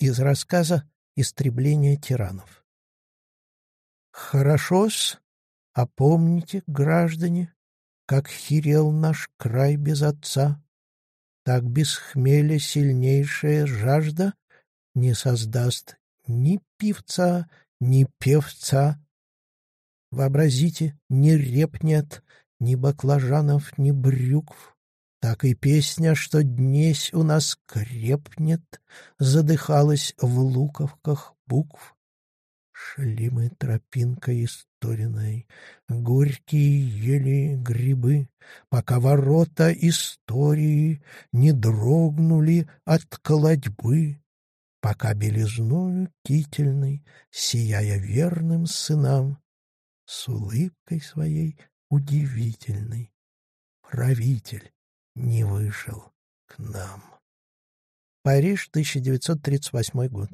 Из рассказа «Истребление тиранов». Хорошо-с, а помните, граждане, как хирел наш край без отца, так без хмеля сильнейшая жажда не создаст ни певца, ни певца. Вообразите, ни реп нет, ни баклажанов, ни брюкв, так и песня, что днесь у нас крепнет, задыхалась в луковках букв. Шли мы тропинкой историной, горькие ели грибы, пока ворота истории не дрогнули от колодьбы, пока белизною кительной, сияя верным сынам, с улыбкой своей удивительной, правитель не вышел к нам. Париж, 1938 год.